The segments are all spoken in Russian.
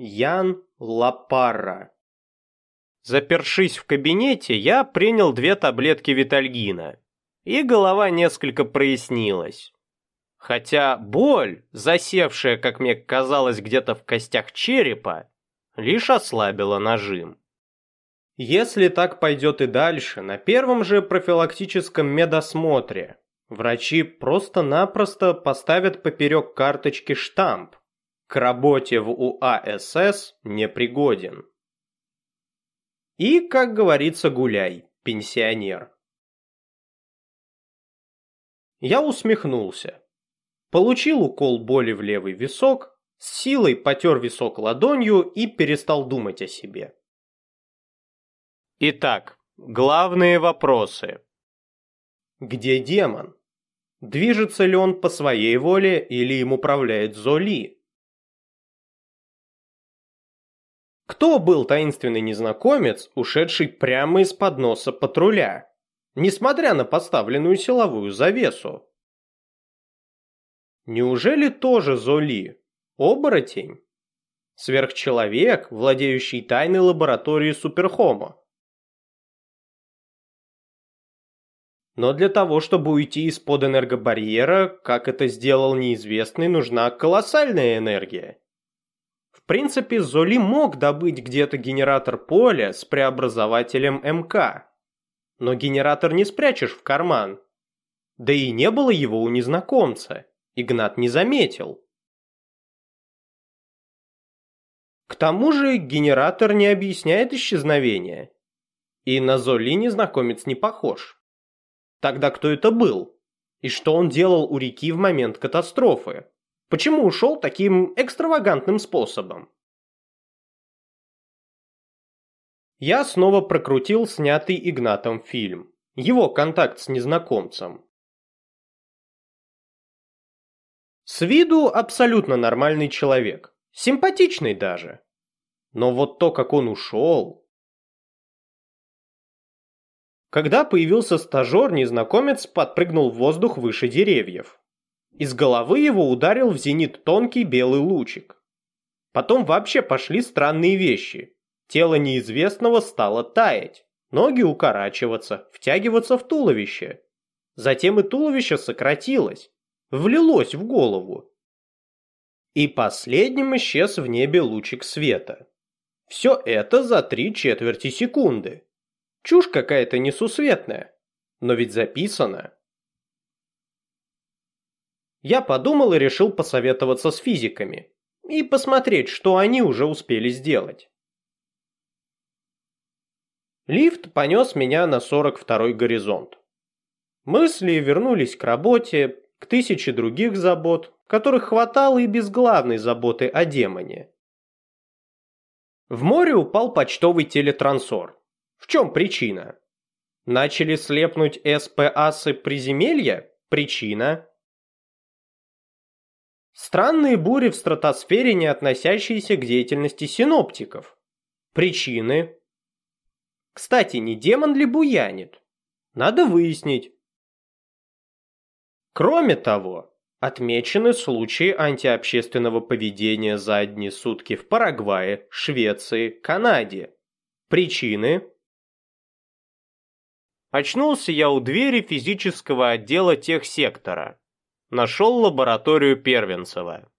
Ян Лапарра. Запершись в кабинете, я принял две таблетки Витальгина, и голова несколько прояснилась. Хотя боль, засевшая, как мне казалось, где-то в костях черепа, лишь ослабила нажим. Если так пойдет и дальше, на первом же профилактическом медосмотре врачи просто-напросто поставят поперек карточки штамп «К работе в УАСС непригоден». И, как говорится, гуляй, пенсионер. Я усмехнулся. Получил укол боли в левый висок, с силой потер висок ладонью и перестал думать о себе. Итак, главные вопросы. Где демон? Движется ли он по своей воле или им управляет Золи? Кто был таинственный незнакомец, ушедший прямо из-под носа патруля, несмотря на поставленную силовую завесу? Неужели тоже Золи? Оборотень? Сверхчеловек, владеющий тайной лабораторией Суперхома? Но для того, чтобы уйти из-под энергобарьера, как это сделал неизвестный, нужна колоссальная энергия. Принципе, Золи мог добыть где-то генератор поля с преобразователем МК. Но генератор не спрячешь в карман. Да и не было его у незнакомца. Игнат не заметил. К тому же генератор не объясняет исчезновение. И на Золи незнакомец не похож. Тогда кто это был? И что он делал у реки в момент катастрофы? Почему ушел таким экстравагантным способом? Я снова прокрутил снятый Игнатом фильм. Его контакт с незнакомцем. С виду абсолютно нормальный человек. Симпатичный даже. Но вот то, как он ушел... Когда появился стажер, незнакомец подпрыгнул в воздух выше деревьев. Из головы его ударил в зенит тонкий белый лучик. Потом вообще пошли странные вещи. Тело неизвестного стало таять, ноги укорачиваться, втягиваться в туловище. Затем и туловище сократилось, влилось в голову. И последним исчез в небе лучик света. Все это за три четверти секунды. Чушь какая-то несусветная. Но ведь записано. Я подумал и решил посоветоваться с физиками. И посмотреть, что они уже успели сделать. Лифт понес меня на 42-й горизонт. Мысли вернулись к работе, к тысяче других забот, которых хватало и без главной заботы о демоне. В море упал почтовый телетрансор. В чем причина? Начали слепнуть СПАсы приземелья? Причина. Странные бури в стратосфере, не относящиеся к деятельности синоптиков. Причины. Кстати, не демон ли буянит? Надо выяснить. Кроме того, отмечены случаи антиобщественного поведения за одни сутки в Парагвае, Швеции, Канаде. Причины Очнулся я у двери физического отдела техсектора. Нашел лабораторию Первенцева.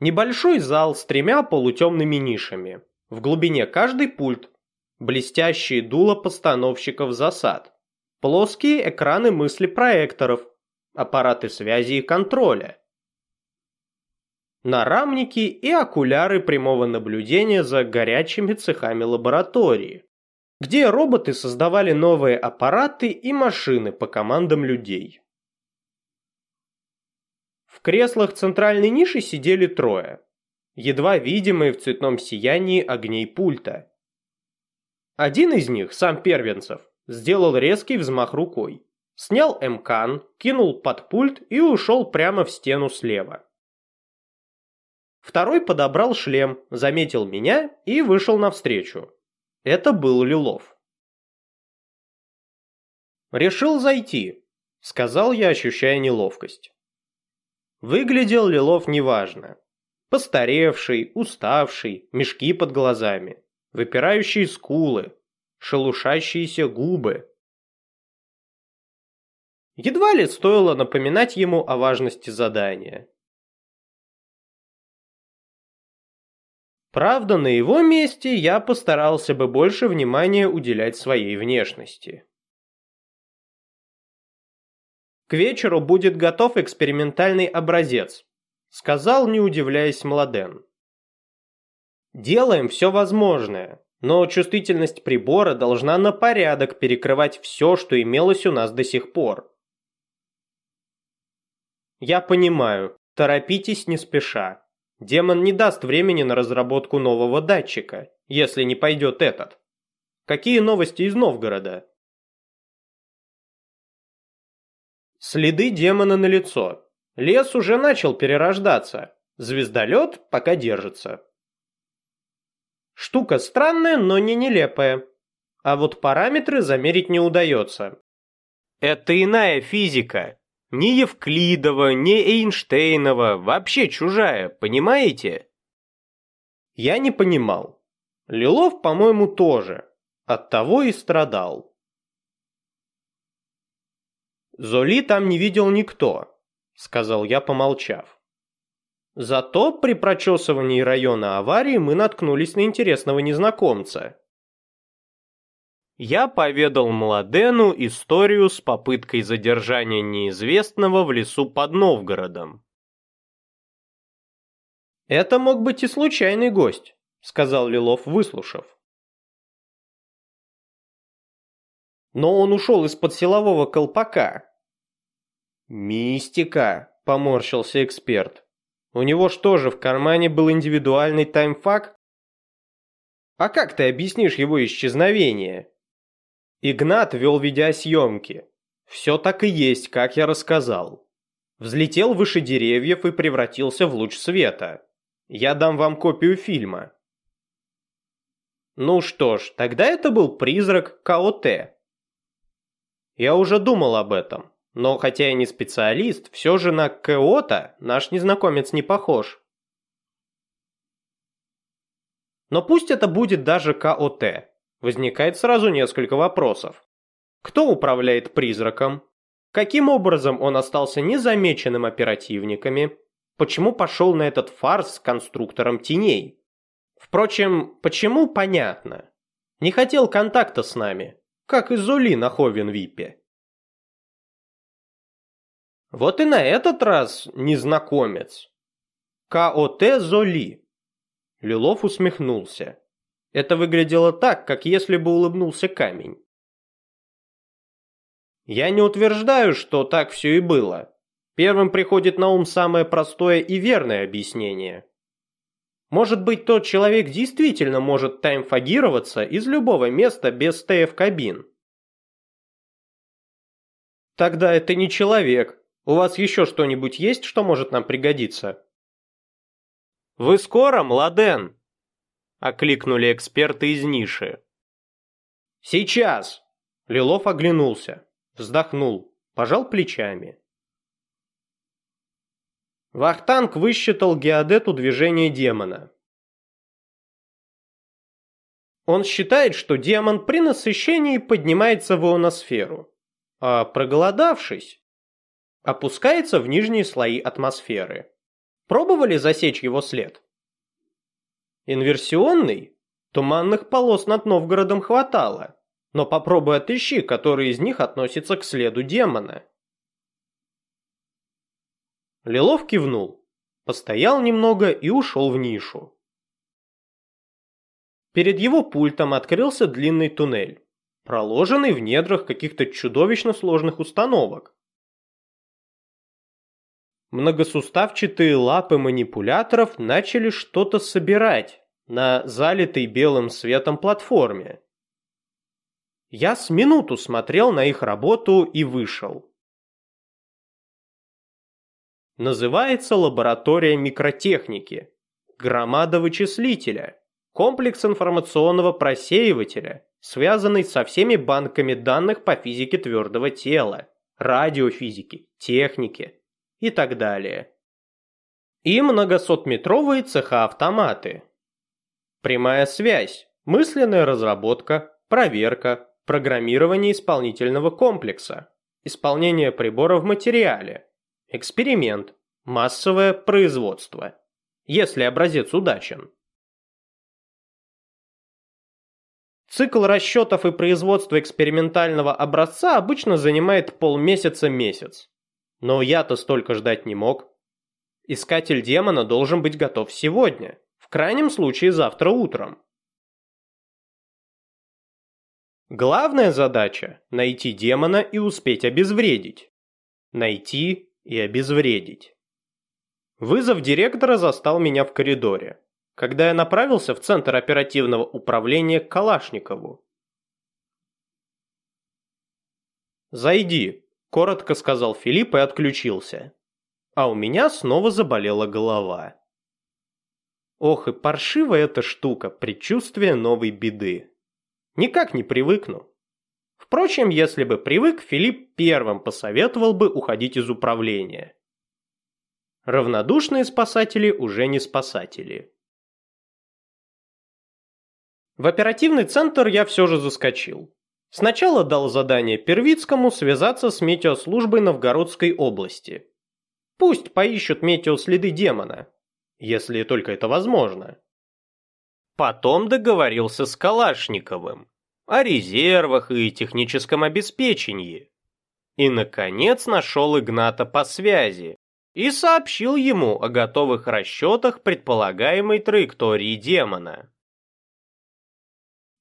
Небольшой зал с тремя полутемными нишами. В глубине каждый пульт. Блестящие дула постановщиков засад. Плоские экраны мысли проекторов. Аппараты связи и контроля. Нарамники и окуляры прямого наблюдения за горячими цехами лаборатории где роботы создавали новые аппараты и машины по командам людей. В креслах центральной ниши сидели трое, едва видимые в цветном сиянии огней пульта. Один из них, сам Первенцев, сделал резкий взмах рукой, снял МКАН, кинул под пульт и ушел прямо в стену слева. Второй подобрал шлем, заметил меня и вышел навстречу. Это был Лилов. «Решил зайти», — сказал я, ощущая неловкость. Выглядел Лилов неважно. Постаревший, уставший, мешки под глазами, выпирающие скулы, шелушащиеся губы. Едва ли стоило напоминать ему о важности задания. Правда, на его месте я постарался бы больше внимания уделять своей внешности. К вечеру будет готов экспериментальный образец, сказал, не удивляясь Младен. Делаем все возможное, но чувствительность прибора должна на порядок перекрывать все, что имелось у нас до сих пор. Я понимаю, торопитесь не спеша. Демон не даст времени на разработку нового датчика, если не пойдет этот. Какие новости из Новгорода? Следы демона на лицо. Лес уже начал перерождаться. Звездолет пока держится. Штука странная, но не нелепая. А вот параметры замерить не удается. Это иная физика, ни Евклидова, ни Эйнштейнова, вообще чужая, понимаете? Я не понимал. Лилов, по-моему, тоже. Оттого и страдал. Золи там не видел никто, сказал я, помолчав. Зато при прочесывании района аварии мы наткнулись на интересного незнакомца. Я поведал Младену историю с попыткой задержания неизвестного в лесу под Новгородом. «Это мог быть и случайный гость», — сказал Лилов, выслушав. «Но он ушел из-под силового колпака». «Мистика», — поморщился эксперт. «У него что же, в кармане был индивидуальный таймфак?» «А как ты объяснишь его исчезновение?» Игнат вел видеосъемки. Все так и есть, как я рассказал. Взлетел выше деревьев и превратился в луч света. Я дам вам копию фильма. Ну что ж, тогда это был призрак КОТ. Я уже думал об этом, но хотя я не специалист, все же на КОТа наш незнакомец не похож. Но пусть это будет даже КОТ. Возникает сразу несколько вопросов. Кто управляет призраком? Каким образом он остался незамеченным оперативниками? Почему пошел на этот фарс с конструктором теней? Впрочем, почему понятно. Не хотел контакта с нами, как и Зули на Ховенвипе. Вот и на этот раз незнакомец. КОТ Золи. Лилов усмехнулся. Это выглядело так, как если бы улыбнулся камень. Я не утверждаю, что так все и было. Первым приходит на ум самое простое и верное объяснение. Может быть, тот человек действительно может таймфагироваться из любого места без ТФ-кабин. Тогда это не человек. У вас еще что-нибудь есть, что может нам пригодиться? Вы скоро, Младен? – окликнули эксперты из ниши. «Сейчас!» – Лилов оглянулся, вздохнул, пожал плечами. Вахтанг высчитал геодету движения демона. Он считает, что демон при насыщении поднимается в ионосферу, а проголодавшись, опускается в нижние слои атмосферы. Пробовали засечь его след? Инверсионный? Туманных полос над Новгородом хватало, но попробуй отыщи, который из них относится к следу демона. Лилов кивнул, постоял немного и ушел в нишу. Перед его пультом открылся длинный туннель, проложенный в недрах каких-то чудовищно сложных установок. Многосуставчатые лапы манипуляторов начали что-то собирать на залитой белым светом платформе. Я с минуту смотрел на их работу и вышел. Называется лаборатория микротехники, громада вычислителя, комплекс информационного просеивателя, связанный со всеми банками данных по физике твердого тела, радиофизике, технике, и так далее. и многосотметровые цеха-автоматы. Прямая связь, мысленная разработка, проверка, программирование исполнительного комплекса, исполнение прибора в материале, эксперимент, массовое производство, если образец удачен. Цикл расчетов и производства экспериментального образца обычно занимает полмесяца-месяц. Но я-то столько ждать не мог. Искатель демона должен быть готов сегодня, в крайнем случае завтра утром. Главная задача – найти демона и успеть обезвредить. Найти и обезвредить. Вызов директора застал меня в коридоре, когда я направился в Центр оперативного управления к Калашникову. «Зайди», – коротко сказал Филипп и отключился. А у меня снова заболела голова. Ох и паршивая эта штука, предчувствие новой беды. Никак не привыкну. Впрочем, если бы привык, Филипп первым посоветовал бы уходить из управления. Равнодушные спасатели уже не спасатели. В оперативный центр я все же заскочил. Сначала дал задание Первицкому связаться с метеослужбой Новгородской области. Пусть поищут метеоследы демона, если только это возможно. Потом договорился с Калашниковым о резервах и техническом обеспечении. И, наконец, нашел Игната по связи, и сообщил ему о готовых расчетах предполагаемой траектории демона.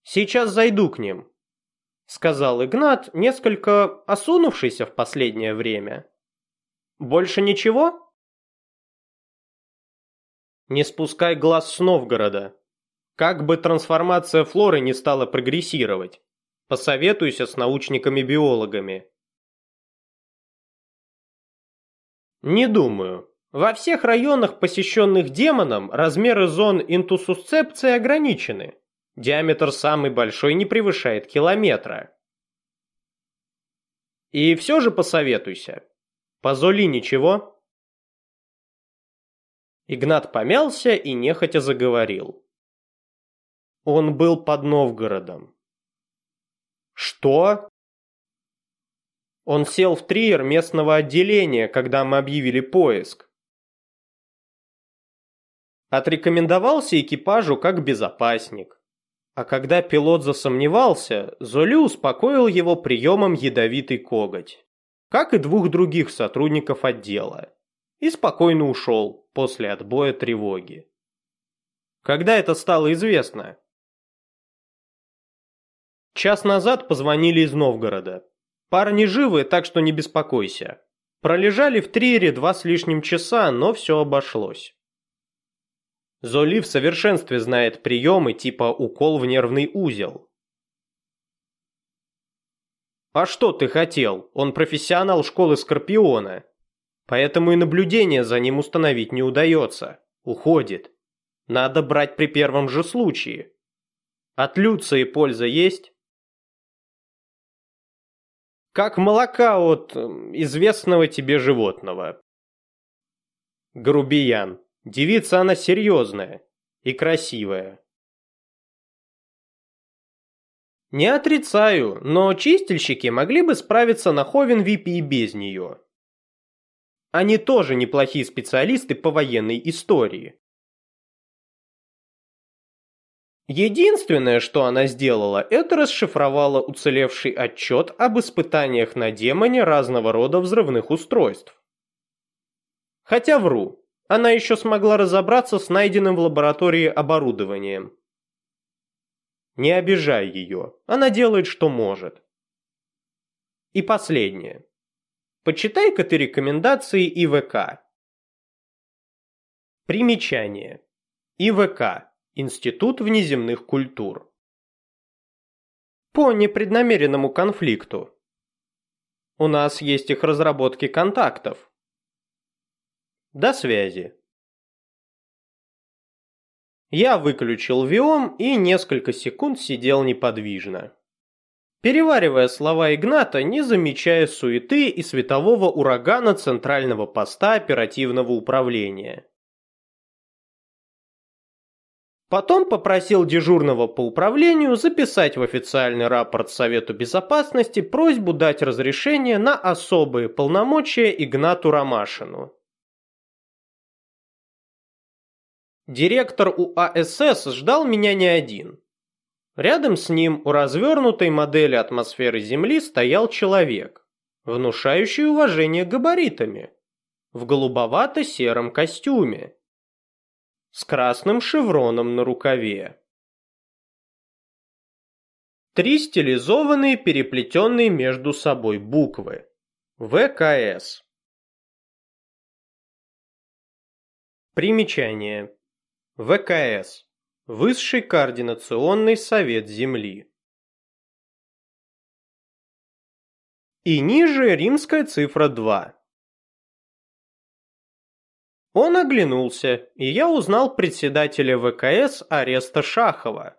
«Сейчас зайду к ним», — сказал Игнат, несколько осунувшийся в последнее время. «Больше ничего?» «Не спускай глаз с Новгорода. Как бы трансформация флоры не стала прогрессировать. Посоветуйся с научниками-биологами. Не думаю. Во всех районах, посещенных демоном, размеры зон интусусцепции ограничены. Диаметр самый большой не превышает километра. И все же посоветуйся. По Золи ничего? Игнат помялся и нехотя заговорил. Он был под Новгородом. Что? Он сел в триер местного отделения, когда мы объявили поиск. Отрекомендовался экипажу как безопасник. А когда пилот засомневался, Золи успокоил его приемом ядовитый коготь. Как и двух других сотрудников отдела. И спокойно ушел после отбоя тревоги. Когда это стало известно? Час назад позвонили из Новгорода. Парни живы, так что не беспокойся. Пролежали в триере два с лишним часа, но все обошлось. Золи в совершенстве знает приемы типа укол в нервный узел. А что ты хотел? Он профессионал школы Скорпиона. Поэтому и наблюдение за ним установить не удается. Уходит. Надо брать при первом же случае. От Люции польза есть? Как молока от известного тебе животного. Грубиян. Девица она серьезная и красивая. Не отрицаю, но чистильщики могли бы справиться на Ховен-Випе и без нее. Они тоже неплохие специалисты по военной истории. Единственное, что она сделала, это расшифровала уцелевший отчет об испытаниях на демоне разного рода взрывных устройств. Хотя вру, она еще смогла разобраться с найденным в лаборатории оборудованием. Не обижай ее, она делает, что может. И последнее. Почитай-ка ты рекомендации ИВК. Примечание. ИВК Институт внеземных культур. По непреднамеренному конфликту. У нас есть их разработки контактов. До связи. Я выключил Виом и несколько секунд сидел неподвижно. Переваривая слова Игната, не замечая суеты и светового урагана центрального поста оперативного управления. Потом попросил дежурного по управлению записать в официальный рапорт Совету Безопасности просьбу дать разрешение на особые полномочия Игнату Ромашину. Директор УАСС ждал меня не один. Рядом с ним у развернутой модели атмосферы Земли стоял человек, внушающий уважение габаритами, в голубовато-сером костюме с красным шевроном на рукаве. Три стилизованные, переплетенные между собой буквы. ВКС. Примечание. ВКС. Высший координационный совет Земли. И ниже римская цифра 2. Он оглянулся, и я узнал председателя ВКС ареста Шахова.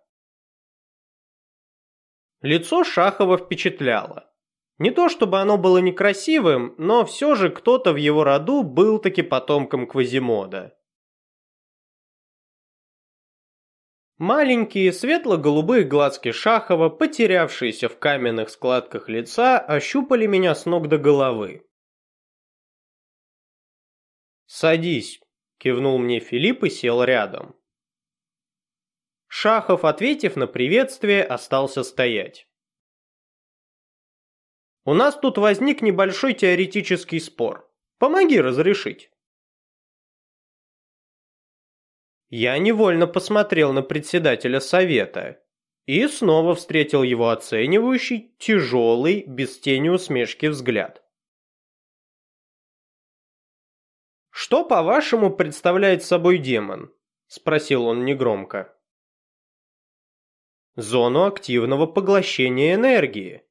Лицо Шахова впечатляло. Не то чтобы оно было некрасивым, но все же кто-то в его роду был таки потомком Квазимода. Маленькие светло-голубые глазки Шахова, потерявшиеся в каменных складках лица, ощупали меня с ног до головы. «Садись», – кивнул мне Филипп и сел рядом. Шахов, ответив на приветствие, остался стоять. «У нас тут возник небольшой теоретический спор. Помоги разрешить». Я невольно посмотрел на председателя совета и снова встретил его оценивающий, тяжелый, без тени усмешки взгляд. «Что, по-вашему, представляет собой демон?» – спросил он негромко. «Зону активного поглощения энергии».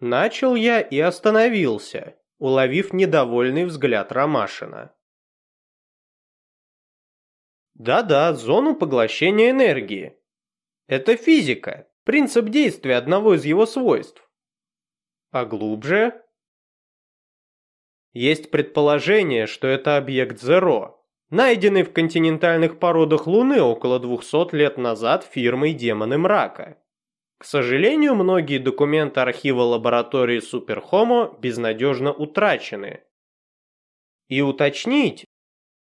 Начал я и остановился, уловив недовольный взгляд Ромашина. Да-да, зону поглощения энергии. Это физика, принцип действия одного из его свойств. А глубже есть предположение, что это объект Зеро, найденный в континентальных породах Луны около 200 лет назад фирмой Демоны Мрака. К сожалению, многие документы архива лаборатории Суперхомо безнадежно утрачены. И уточнить,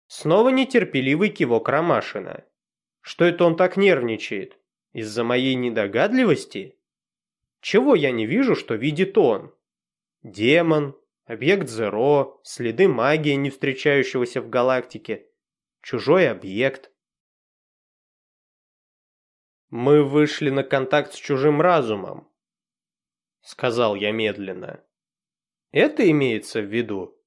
снова нетерпеливый кивок Ромашина. Что это он так нервничает? Из-за моей недогадливости? Чего я не вижу, что видит он? Демон, Объект Зеро, следы магии, не встречающегося в галактике. Чужой объект. «Мы вышли на контакт с чужим разумом», — сказал я медленно. «Это имеется в виду?»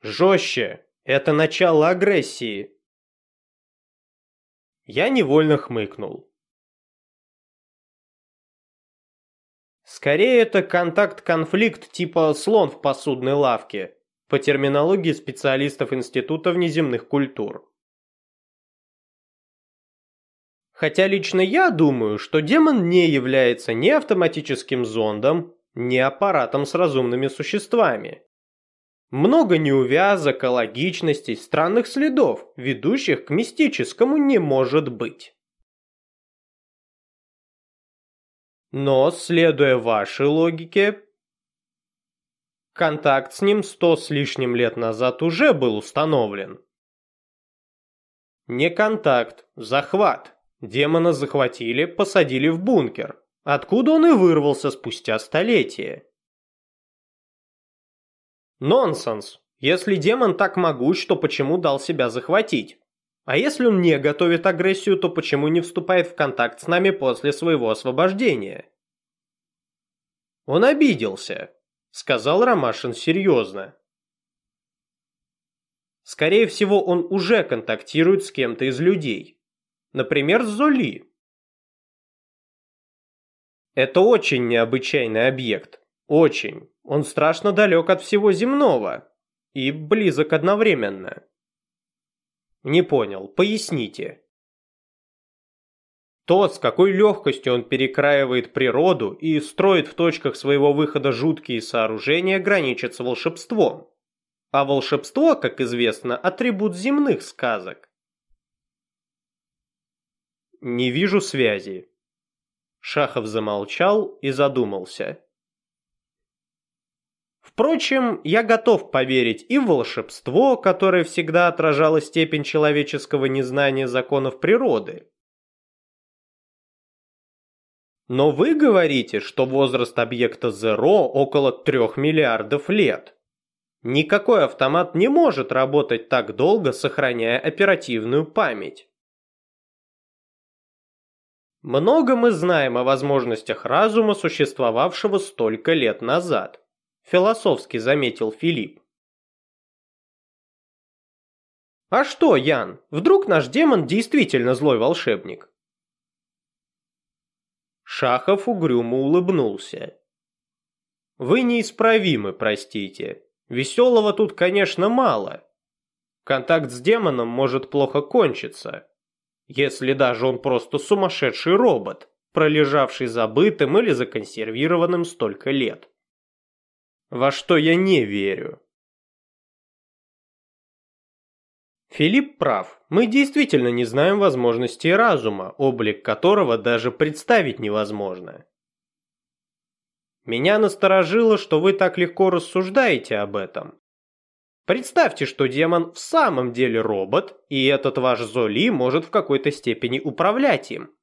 «Жестче! Это начало агрессии!» Я невольно хмыкнул. Скорее это контакт-конфликт типа слон в посудной лавке, по терминологии специалистов Института внеземных культур. Хотя лично я думаю, что демон не является ни автоматическим зондом, ни аппаратом с разумными существами. Много неувязок, логичностей, странных следов, ведущих к мистическому, не может быть. Но, следуя вашей логике, контакт с ним сто с лишним лет назад уже был установлен. Не контакт, захват. Демона захватили, посадили в бункер, откуда он и вырвался спустя столетия. Нонсенс. Если демон так могуч, то почему дал себя захватить? А если он не готовит агрессию, то почему не вступает в контакт с нами после своего освобождения? Он обиделся, сказал Ромашин серьезно. Скорее всего, он уже контактирует с кем-то из людей. Например, с Золи. Это очень необычайный объект. Очень. Он страшно далек от всего земного. И близок одновременно. Не понял, поясните. То, с какой легкостью он перекраивает природу и строит в точках своего выхода жуткие сооружения, граничит с волшебством. А волшебство, как известно, атрибут земных сказок. Не вижу связи. Шахов замолчал и задумался. Впрочем, я готов поверить и в волшебство, которое всегда отражало степень человеческого незнания законов природы. Но вы говорите, что возраст объекта Zero около 3 миллиардов лет. Никакой автомат не может работать так долго, сохраняя оперативную память. Много мы знаем о возможностях разума, существовавшего столько лет назад, философски заметил Филипп. А что, Ян, вдруг наш демон действительно злой волшебник? Шахов угрюмо улыбнулся. Вы неисправимы, простите. Веселого тут, конечно, мало. Контакт с демоном может плохо кончиться. Если даже он просто сумасшедший робот, пролежавший забытым или законсервированным столько лет. Во что я не верю. Филипп прав. Мы действительно не знаем возможностей разума, облик которого даже представить невозможно. Меня насторожило, что вы так легко рассуждаете об этом. Представьте, что демон в самом деле робот, и этот ваш Золи может в какой-то степени управлять им.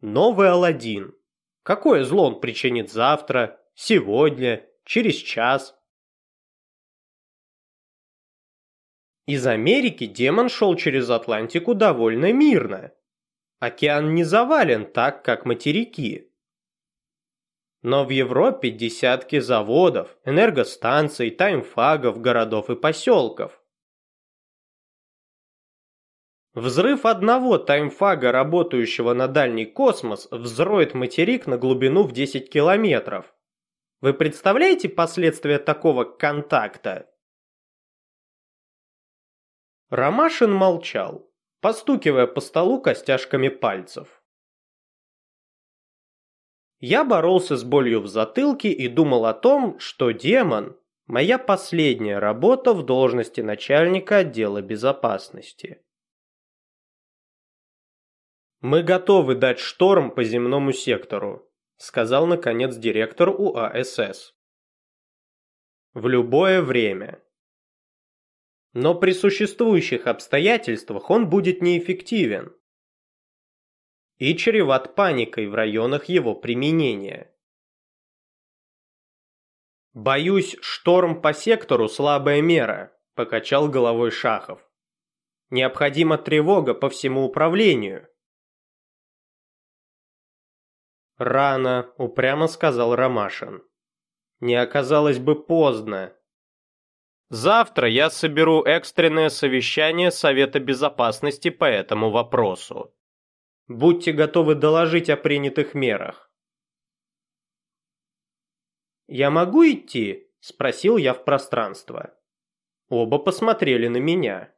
Новый Аладдин. Какое зло он причинит завтра, сегодня, через час? Из Америки демон шел через Атлантику довольно мирно. Океан не завален так, как материки. Но в Европе десятки заводов, энергостанций, таймфагов, городов и поселков. Взрыв одного таймфага, работающего на дальний космос, взроет материк на глубину в 10 километров. Вы представляете последствия такого контакта? Ромашин молчал, постукивая по столу костяшками пальцев. Я боролся с болью в затылке и думал о том, что демон – моя последняя работа в должности начальника отдела безопасности. «Мы готовы дать шторм по земному сектору», – сказал наконец директор УАСС. «В любое время. Но при существующих обстоятельствах он будет неэффективен и чреват паникой в районах его применения. «Боюсь, шторм по сектору – слабая мера», – покачал головой Шахов. «Необходима тревога по всему управлению». «Рано», – упрямо сказал Ромашин. «Не оказалось бы поздно. Завтра я соберу экстренное совещание Совета Безопасности по этому вопросу. Будьте готовы доложить о принятых мерах. «Я могу идти?» – спросил я в пространство. Оба посмотрели на меня.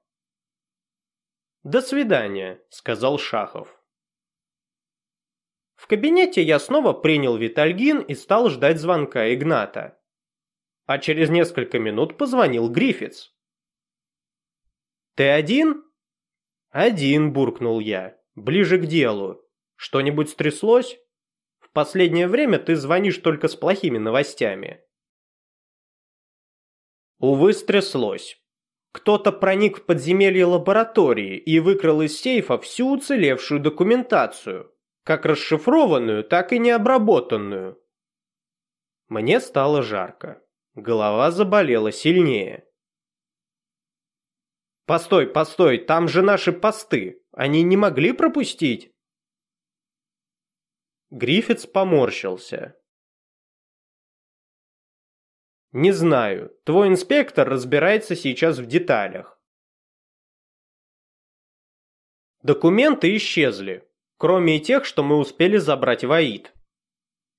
«До свидания», – сказал Шахов. В кабинете я снова принял Витальгин и стал ждать звонка Игната. А через несколько минут позвонил Гриффитс. «Ты один?» «Один», – буркнул я. Ближе к делу. Что-нибудь стряслось? В последнее время ты звонишь только с плохими новостями. Увы, стряслось. Кто-то проник в подземелье лаборатории и выкрал из сейфа всю уцелевшую документацию, как расшифрованную, так и необработанную. Мне стало жарко. Голова заболела сильнее. «Постой, постой, там же наши посты!» Они не могли пропустить?» Гриффитс поморщился. «Не знаю. Твой инспектор разбирается сейчас в деталях. Документы исчезли, кроме тех, что мы успели забрать в АИД.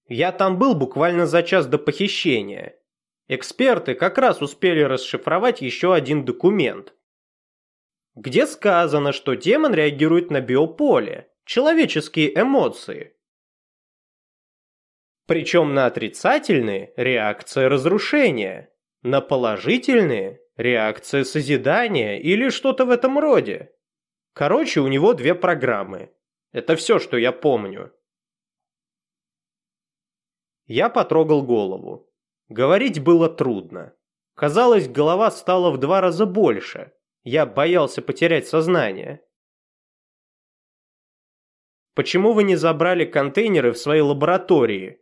Я там был буквально за час до похищения. Эксперты как раз успели расшифровать еще один документ где сказано, что демон реагирует на биополе, человеческие эмоции. Причем на отрицательные – реакция разрушения, на положительные – реакция созидания или что-то в этом роде. Короче, у него две программы. Это все, что я помню. Я потрогал голову. Говорить было трудно. Казалось, голова стала в два раза больше. Я боялся потерять сознание. Почему вы не забрали контейнеры в своей лаборатории?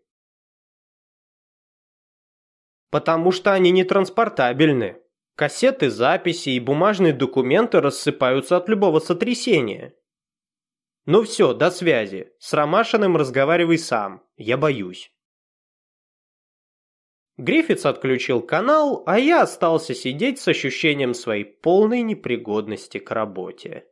Потому что они не транспортабельны. Кассеты, записи и бумажные документы рассыпаются от любого сотрясения. Ну все, до связи. С Ромашиным разговаривай сам. Я боюсь. Гриффитс отключил канал, а я остался сидеть с ощущением своей полной непригодности к работе.